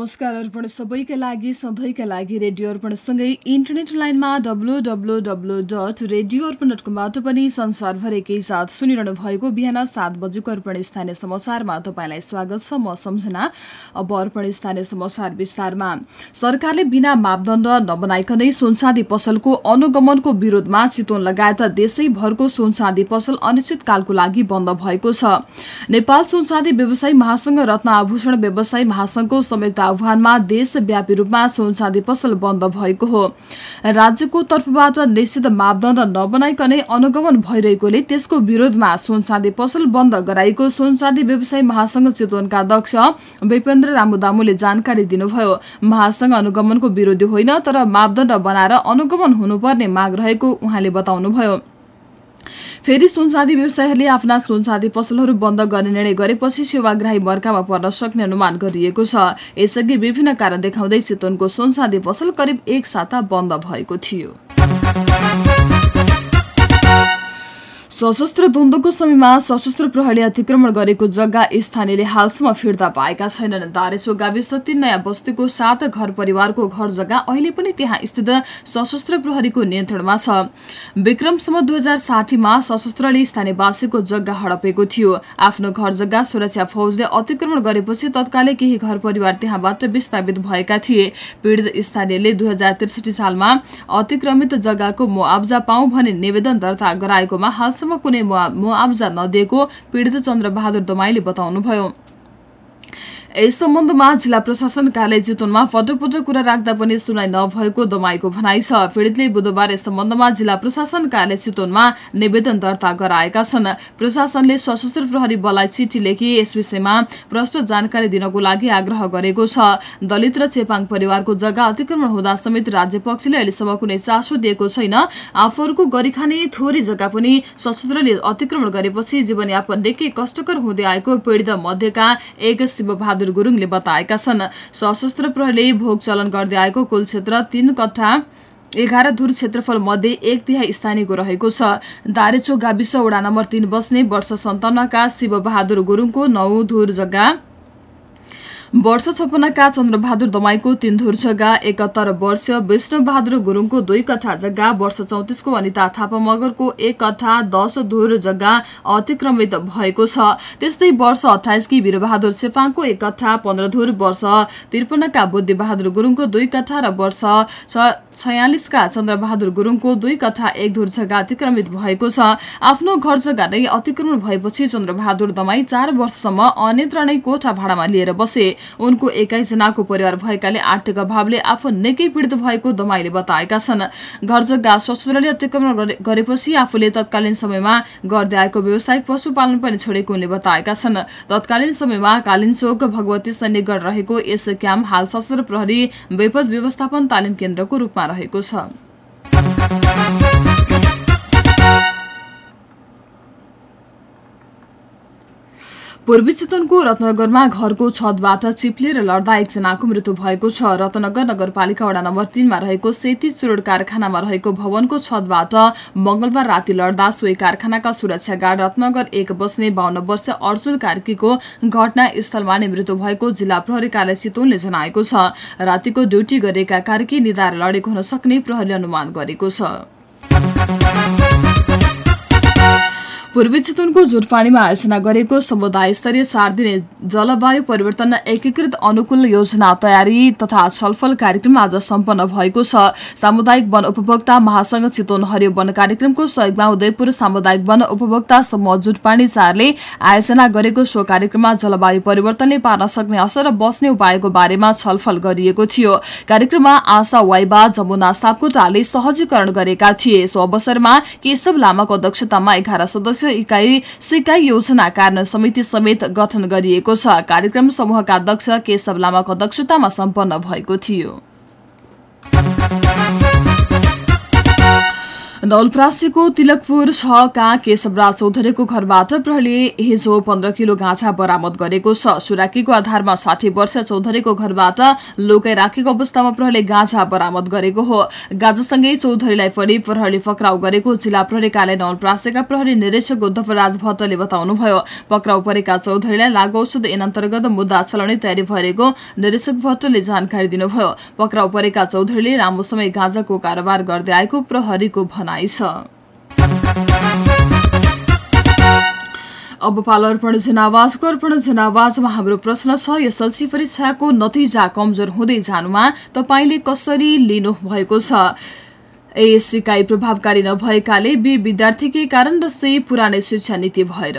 नमस्कार अर्पण सबैका लागि सधैँका लागि रेडियो अर्पणसँगै इन्टरनेट लाइनमा W W W dot radio Arpan dot कमबाट पनि संसारभरिकै साथ सुनिरहनु भएको बिहान सात बजेको अर्पण स्थानीय समाचारमा तपाईँलाई स्वागत छ म सम्झना। अब अर्पण स्थानीय समाचार विस्तारमा। सरकारले बिना मापदण्ड नबनाइकनै सुनचाँदी पसलको अनुगमनको विरोधमा चितवन लगायत देशैभरको सुनचाँदी पसल अनिश्चितकालको लागि बन्द भएको छ। नेपाल सुनचाँदी व्यवसायी महासंघ रत्न आभूषण व्यवसायी महासंघको संयुक्त आह्वानमा देशव्यापी रूपमा सुनचाँदी पसल बन्द भएको हो। राज्यको तर्फबाट निश्चित मापदण्ड नबनाइकनै अनुगमन भइरहेकोले त्यसको विरोधमा सुनचाँदी पसल बन्द गराएको सुनचाँदी व्यवसायी महासंघ चितवनका अध्यक्ष विपेन्द्र रामुदामुले जानकारी दिनुभयो। महासंघ अनुगमनको विरोधी होइन तर मापदण्ड बनाएर अनुगमन हुनुपर्ने माग रहेको उहाँले बताउनुभयो। फेरि सुनसादी व्यवसायीहरूले आफ्ना सुनसादी पसलहरू बन्द गर्ने निर्णय गरेपछि सेवाग्राही वर्गामा पर्न सक्ने अनुमान गरिएको छ। यसअघि विभिन्न कारण देखाउँदै चितवनको सुनसादी पसल करिब एक साता बन्द भएको थियो। सशस्त्र द्वन्द्वको समयमा सशस्त्र प्रहरीले अतिक्रमण गरेको जग्गा स्थानीयले हालसम्म फिर्ता पाएका छैनन्। दारेसो गाविस तीन नयाँ बस्तीको सात घर परिवारको घर जग्गा अहिले पनि त्यहाँ स्थित सशस्त्र प्रहरीको नियन्त्रणमा छ। विक्रमसम्म दुई हजार साठीमा सशस्त्रले स्थानीयवासीको जग्गा हडपेको थियो। आफ्नो घर जग्गा सुरक्षा फौजले अतिक्रमण गरेपछि तत्कालै केही घर परिवार त्यहाँबाट विस्थापित भएका थिए। पीडित स्थानीयले दुई सालमा अतिक्रमित जग्गाको मुआब्जा पाऊ भने निवेदन दर्ता गराएकोमा हालसम्म कुनै मुआब्जा नदिएको पीडित चन्द्रबहादुर दमाईले बताउनुभयो। यस सम्बन्धमा जिल्ला प्रशासन कार्यालय चितवनमा पटक पटक कुरा राख्दा पनि सुनाइ नभएको दमाईको भनाइ छ। पीड़ितले बुधबार यस सम्बन्धमा जिल्ला प्रशासन कार्यालय चितवनमा निवेदन दर्ता गराएका छन्। प्रशासनले सशस्त्र प्रहरी बललाई चिठी लेखी यस विषयमा प्रष्ट जानकारी दिनको लागि आग्रह गरेको छ। दलित र चेपाङ परिवारको जग्गा अतिक्रमण हुँदा समेत राज्य पक्षले अहिलेसम्म कुनै चासो दिएको छैन। आफूहरूको गरिखाने थोरै जग्गा पनि सशस्त्रले अतिक्रमण गरेपछि जीवनयापन निकै कष्टकर हुँदै आएको पीड़ित मध्येका एक शिवबहादुर बहादुर गुरुङले बताएका छन्। सशस्त्र प्रहरीले भोग चलन गर्दै आएको कुल क्षेत्र तीन कट्ठा एघार धुर क्षेत्रफल मध्ये एक तिहाई स्थानीयको रहेको छ। दारेचो गाविस वडा नम्बर तीन बस्ने वर्ष सन्ताउन्नका शिवबहादुर गुरुङको नौ धुर जग्गा वर्ष छपन्नका चन्द्रबहादुर दमाईको धुर जग्गा एकहत्तर वर्ष विष्णुबहादुर गुरुङको दुई कठा जग्गा वर्ष चौतिसको अनिता थापा मगरको एक कठा दश धुर जग्गा अतिक्रमित भएको छ। त्यस्तै वर्ष अठाइसकी वीरबहादुर सेपाङको एक कठा पन्ध्र धुर वर्ष त्रिपन्नका बुद्धिबहादुर गुरुङको दुई कठा र वर्ष छयालिसका चन्द्रबहादुर गुरुङको दुई कठा एक धुर जग्गा अतिक्रमित भएको छ। आफ्नो घर जग्गा नै अतिक्रमण भएपछि चन्द्रबहादुर दमाई चार वर्षसम्म अन्यत्र नै कोठा भाडामा लिएर बसे। उनको एक्काइसजनाको परिवार भएकाले आर्थिक अभावले आफू निकै पीड़ित भएको दमाईले बताएका छन्। घर जग्गा ससुराले अतिक्रमण गरेपछि आफूले तत्कालीन समयमा गर्दै आएको व्यावसायिक पशुपालन पनि छोडेको उनले बताएका छन्। तत्कालीन समयमा कालिन्चोक भगवती सैनिकगढ रहेको यस क्याम्प हाल सशस्त्र प्रहरी विपद व्यवस्थापन तालिम केन्द्रको रूपमा रहेको छ। पूर्वी चितवनको रत्नगरमा घरको छतबाट चिप्लेर लड्दा एकजनाको मृत्यु भएको छ। रत्नगर नगरपालिका वडा नम्बर तीनमा रहेको सेती चुरोड कारखानामा रहेको भवनको छतबाट मंगलबार राति लड्दा सोही कारखानाका सुरक्षा गार्ड रत्नगर एक बस्ने बाहन्न वर्ष अर्जुन कार्कीको घटनास्थलमा नै मृत्यु भएको जिल्ला प्रहरी कार्यालय चितवनले जनाएको छ। रातिको ड्युटी गरेका कार्की निधार लडेको हुन सक्ने प्रहरीले अनुमान गरेको छ। पूर्वी चितवनको जुटपानीमा आयोजना गरेको समुदाय स्तरीय चार दिने जलवायु परिवर्तन एकीकृत अनुकूल योजना तयारी तथा छलफल कार्यक्रम आज सम्पन्न भएको छ। सामुदायिक वन उपभोक्ता महासंघ चितवन हरियो वन कार्यक्रमको सहयोगमा उदयपुर सामुदायिक वन उपभोक्ता समूह जुटपानी चारले आयोजना गरेको सो कार्यक्रममा जलवायु परिवर्तनले पार्न सक्ने असर र बस्ने उपायको बारेमा छलफल गरिएको थियो। कार्यक्रममा आशा वाइबा जमुना सापकोटाले सहजीकरण गरेका थिए। सो अवसरमा केशव लामाको अध्यक्षतामा एघार सदस्य इकाई सिकाई योजना कार्य समिति समेत गठन गरिएको छ कार्यक्रम समूहका अध्यक्ष केशव लामाको अध्यक्षतामा सम्पन्न भएको थियो नौलप्रासीको तिलकपुर छका केशवराज चौधरीको घरबाट प्रहरीले हिजो पन्ध्र किलो गाँछा बरामद गरेको छ। सुराकीको आधारमा साठी वर्ष चौधरीको घरबाट लोकाइ राखेको अवस्थामा प्रहरीले गाँझा बरामद गरेको हो। गाँजासँगै चौधरीलाई पनि प्रहरीले पक्राउ गरेको जिल्ला प्रहरी कार्य नौलप्रासीका प्रहरी निरीक्षक उद्धवराज भट्टले बताउनुभयो। पक्राउ परेका चौधरीलाई लागु औषध ऐन अन्तर्गत मुद्दा चलाउने तयारी भइरहेको निरीक्षक भट्टले जानकारी दिनुभयो। पक्राउ परेका चौधरीले लामो समय गाँजाको कारोबार गर्दै आएको प्रहरीको भनाइ भनाइ छ अब पालो अर्पण जनावाजको अर्पण जनावाजमा हाम्रो प्रश्न छ। एसएलसी परीक्षाको नतिजा कमजोर हुँदै जानुमा तपाईँले कसरी लिनु भएको छ? ए सिकाइ प्रभावकारी नभएकाले बी विद्यार्थीकै कारण र सी पुरानै शिक्षा नीति भएर।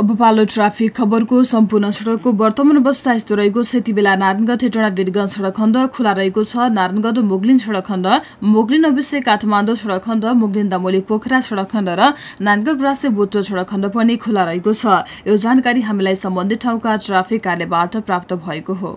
अब पालो ट्राफिक खबरको सम्पूर्ण सड़कको वर्तमान अवस्था यस्तो रहेको छ। यति बेला नारायणगढ हेटडा वीरगंज सड़क खण्ड खुला रहेको छ। नारायणगढ मोगलिन सड़क खण्ड मोगलिन अविश्य काठमाडौँ सड़क खण्ड मोगलिन दामोली पोखरा सड़क खण्ड र नारायणगढ ब्रासे बोटो सड़क खण्ड पनि खुला रहेको छ। यो जानकारी हामीलाई सम्बन्धित ठाउँका ट्राफिक कार्यबाट प्राप्त भएको हो।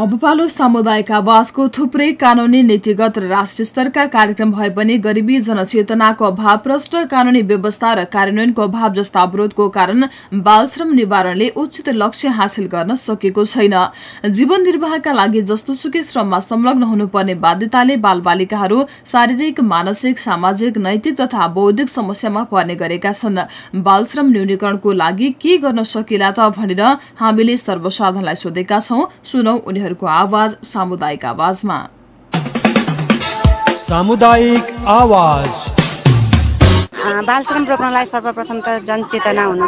अब पालो सामुदायिक आवासको थुप्रै कानूनी नीतिगत र राष्ट्रिय स्तरका कार्यक्रम भए पनि गरिबी जनचेतनाको अभाव प्रष्ट कानूनी व्यवस्था र कार्यान्वयनको अभाव जस्ता अवरोधको कारण बाल श्रम निवारणले उचित लक्ष्य हासिल गर्न सकेको छैन। जीवन निर्वाहका लागि जस्तोसुकै श्रममा संलग्न हुनुपर्ने बाध्यताले बालबालिकाहरू शारीरिक मानसिक सामाजिक नैतिक तथा बौद्धिक समस्यामा पर्ने गरेका छन्। बाल श्रम न्यूनीकरणको लागि के गर्न सकिला त भनेर हामीले सर्वसाधारणलाई सोधेका छौं। सुनौ उनीहरू। उनीहरूको आवाज सामुदायिक आवाजमा। सामुदायिक आवाज। बालश्रम रोक्नलाई सर्वप्रथम त जनचेतना हुनु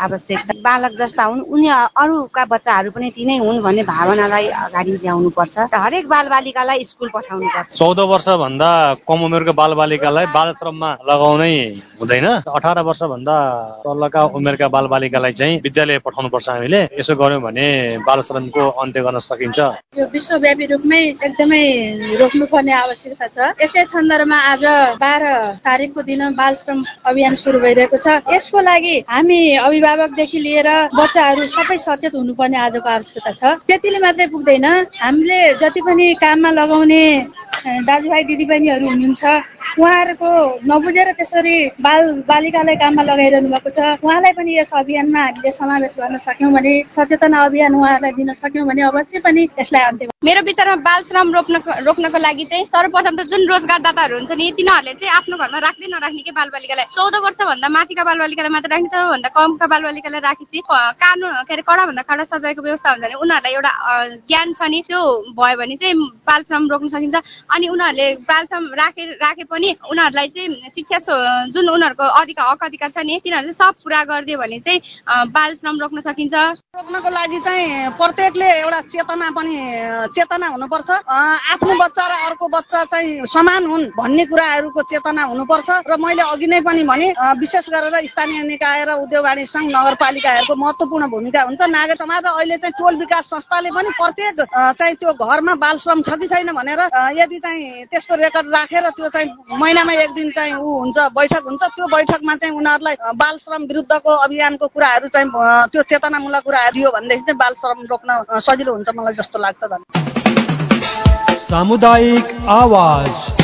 आवश्यक छ। बालक जस्ता हुन् उनी अरूका बच्चाहरू पनि तिनै हुन् भन्ने भावनालाई अगाडि ल्याउनु पर्छ र हरेक बालबालिकालाई स्कुल पठाउनु पर्छ चौध वर्षभन्दा कम उमेरको बालबालिकालाई बालश्रममा लगाउनै हुँदैन। अठार वर्षभन्दा तलका उमेरका बालबालिकालाई चाहिँ विद्यालय पठाउनु पर्छ हामीले। यसो गर्यौँ भने बालश्रमको अन्त्य गर्न सकिन्छ। यो विश्वव्यापी रूपमै एकदमै रोक्नुपर्ने आवश्यकता छ। यसै सन्दर्भमा आज बाह्र तारिकको दिन बाल श्रम अभियान सुरु भइरहेको छ। यसको लागि हामी अभिभावकदेखि लिएर बच्चाहरू सबै सचेत हुनुपर्ने आजको आवश्यकता छ। त्यतिले मात्रै पुग्दैन। हामीले जति पनि काममा लगाउने दाजुभाइ दिदीबहिनीहरू हुनुहुन्छ उहाँहरूको नबुझेर त्यसरी बाल बालिकालाई काममा लगाइरहनु भएको छ। उहाँलाई पनि यस अभियानमा हामीले समावेश गर्न सक्यौँ भने सचेतना अभियान उहाँहरूलाई दिन सक्यौँ भने अवश्य पनि यसलाई अन्त्य मेरो विचारमा बाल श्रम रोक्न रोक्नको लागि चाहिँ सर्वप्रथम त जुन रोजगारदाताहरू हुन्छ नि तिनीहरूले चाहिँ आफ्नो घरमा राख्दै नराख्ने के बालबालिकालाई? चौध वर्षभन्दा माथिका बालबालिकालाई मात्र राख्ने त भन्दा कमका बालबालिकालाई राखेपछि कानुन के अरे कडाभन्दा कडा सजायको व्यवस्था हुन्छ भने उनीहरूलाई एउटा ज्ञान छ नि त्यो भयो भने चाहिँ बाल श्रम रोक्न सकिन्छ। अनि उनीहरूले बाल श्रम राखे राखे पनि उनीहरूलाई चाहिँ शिक्षा जुन उनीहरूको अधिकार हक अधिकार छ नि तिनीहरूले सब पुरा गरिदियो भने चाहिँ बाल श्रम रोक्न सकिन्छ। रोक्नको लागि चाहिँ प्रत्येकले एउटा चेतना पनि चेतना हुनुपर्छ। आफ्नो बच्चा र अर्को बच्चा चाहिँ समान हुन् भन्ने कुराहरूको चेतना हुनुपर्छ। र मैले अघि नै पनि भने विशेष गरेर स्थानीय निकाय र उद्योग वाणिज्य सङ्घ नगरपालिकाहरूको महत्त्वपूर्ण भूमिका हुन्छ। नागरिक समाज र अहिले चाहिँ टोल विकास संस्थाले पनि प्रत्येक चाहिँ त्यो घरमा बाल श्रम छ कि छैन भनेर यदि चाहिँ त्यसको रेकर्ड राखेर त्यो चाहिँ महिनामा एक दिन चाहिँ ऊ हुन्छ बैठक हुन्छ त्यो बैठकमा चाहिँ उनीहरूलाई बाल श्रम विरुद्धको अभियानको कुराहरू चाहिँ त्यो चेतनामूलक कुराहरू दियो भनेदेखि चाहिँ बाल श्रम रोक्न सजिलो हुन्छ मलाई जस्तो लाग्छ सामुदायिक आवाज।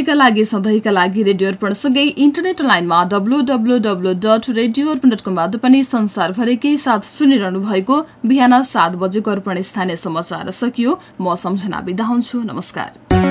त अर्पण सबैका लागि सधैँका लागि रेडियो अर्पणसँगै इन्टरनेट लाइनमा W W W dot radio Arpan dot पनि संसारभरिकै साथ सुनिरहनु भएको बिहान सात बजेको अर्पण स्थानीय समाचार सकियो। म सम्झना बिदा हुन्छु। नमस्कार।